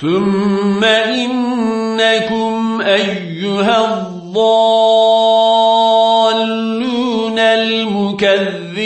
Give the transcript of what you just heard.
ثم إنكم أيها الضالون المكذبون